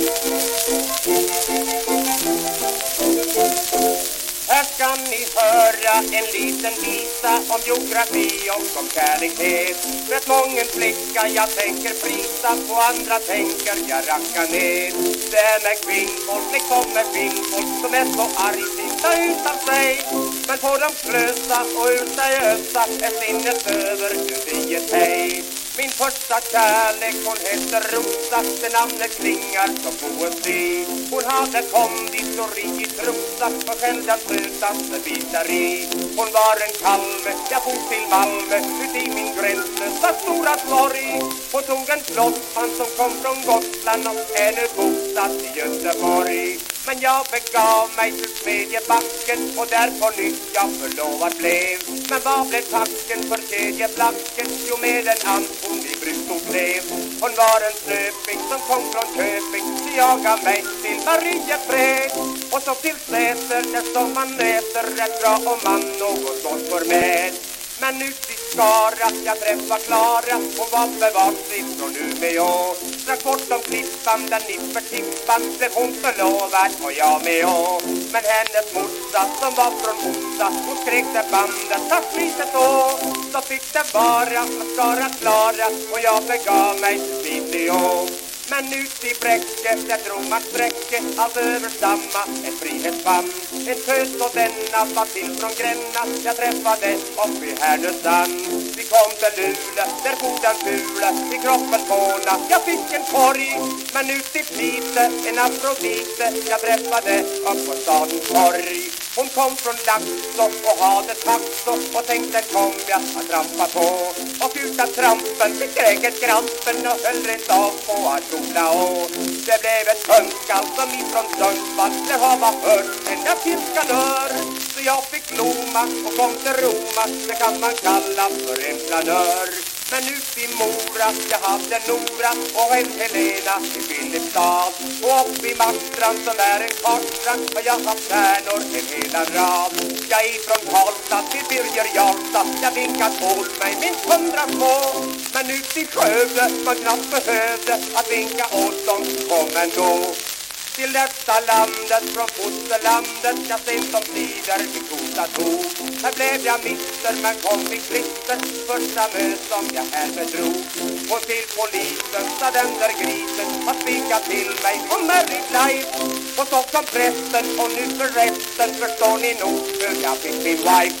Här ska ni höra en liten visa om geografi och om kärlekhet. Rätt mången flicka jag tänker prisa på andra tänker jag racka ner Det är med kvinnfolk liksom med kvinnfolk som är så arg, argstinta utan sig. Men på dem slösa och ur sig ösa är sinnet över första kärlek. Hon hette Rosa Det namnet klingar som poesi. Hon hade konditori i Trosa Och själv den sötaste bitari Hon var en kalve, jag for till Malmö Ut i min gränslösa stora sorg Hon tog en flottman som kom från Gotland Och är nu bosatt i Göteborg men jag begav mig till Smedjebacken och där på nytt jag förlovad blev. Men vad blev tacken för kedjeblacken? Jo med en ampon i bröst blev Hon var en snöping som kom från Köping. Så jag gav mig till Mariefred. Och så till Säter där som man äter rätt bra om man något gott för med men ut i Skara jag träffar Klara Hon var bevarslig från Umeå Strax bortom klippan där Nippertippan Blev hon förlovad och jag med å. Men hennes morsa som var från Orsa Hon skrek där bandet tack priset då! Så fick det vara Skara Klara Och jag begav mig till Piteå men ut i Bräcke, där drog man sträcke Allt överstamma ett en En tös och denna var till från Gränna Jag träffade upp i Härnösand Vi kom till Luleå, där bodde en fula I kroppen påna, jag fick en korg Men ut i Pite, en afrodite. Jag träffade upp på stadens torg hon kom från Laxå och hade taxå och tänkte kom jag att trampa på. Och utan trampen fick äget grampen och höll rent av på att kola å. Det blev ett önskall som ifrån Sundsvall Det har man hört ända till Skanör Så jag fick loma och kom till Roma Det kan man kalla för en planör men ut i Mora, jag hade Nora och en Helena i Filipstad. Och upp i Marstrand som är en kartstrand har jag haft stjärnor en hela rad. Jag är från Karlstad till Birger Jarlstad Jag vinkat åt mig minst hundra små Men ut i Skövde man knappt behövde att vinka åt dem kom ändå till detta landet från fosterlandet Jag sent som tider min goda tog Här blev jag mister men kom i klister Första möt som jag här bedrog Och till polisen sa den där grisen Har tvingat till mig på Mary Life Och så kom prästen och nu för resten Förstår ni nog hur jag fick min wife.